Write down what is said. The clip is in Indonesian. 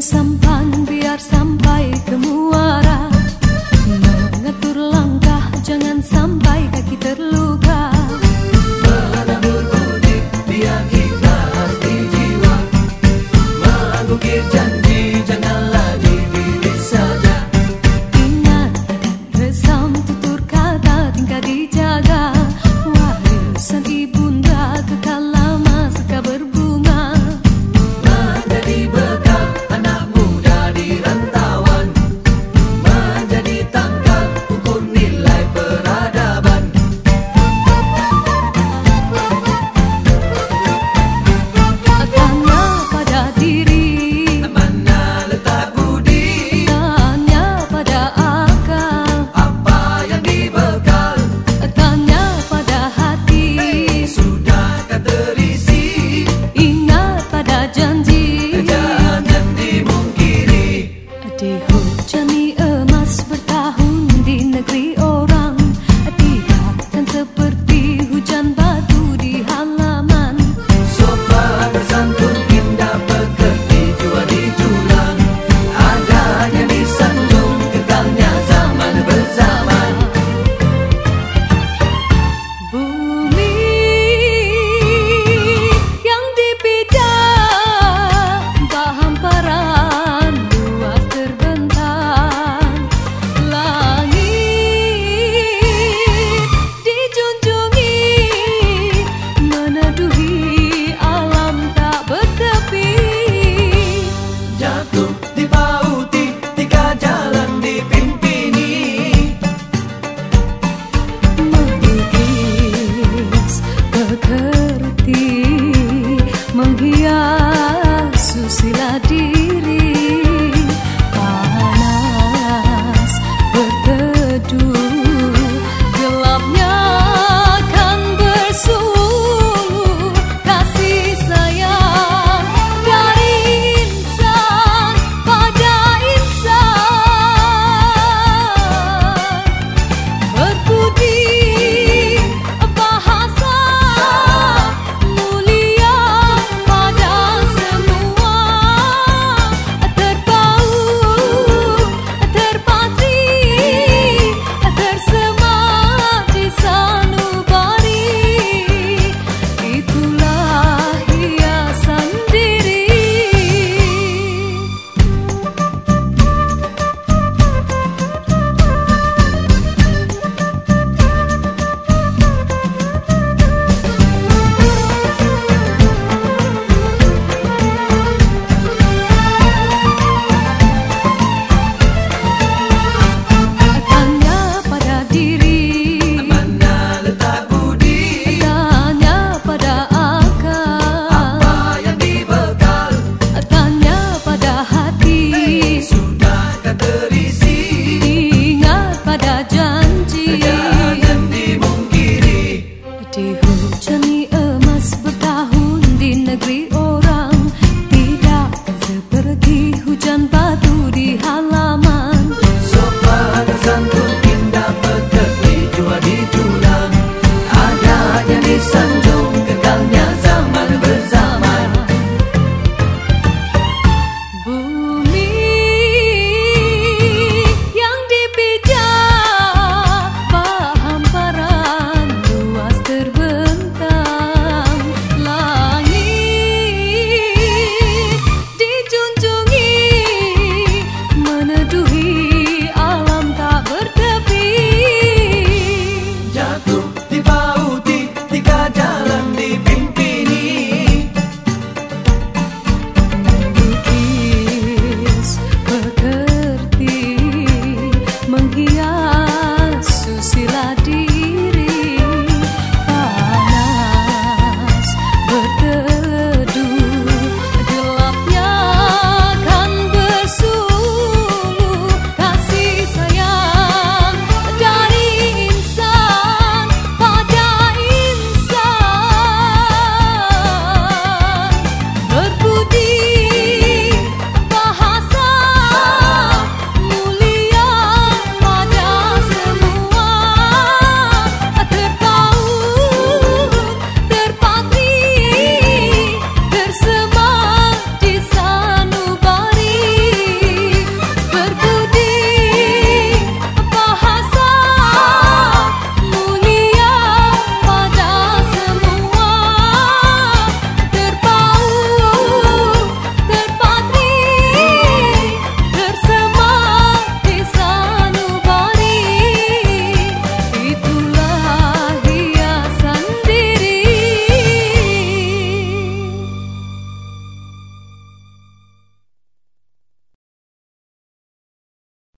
sampan biar sampai ke muara.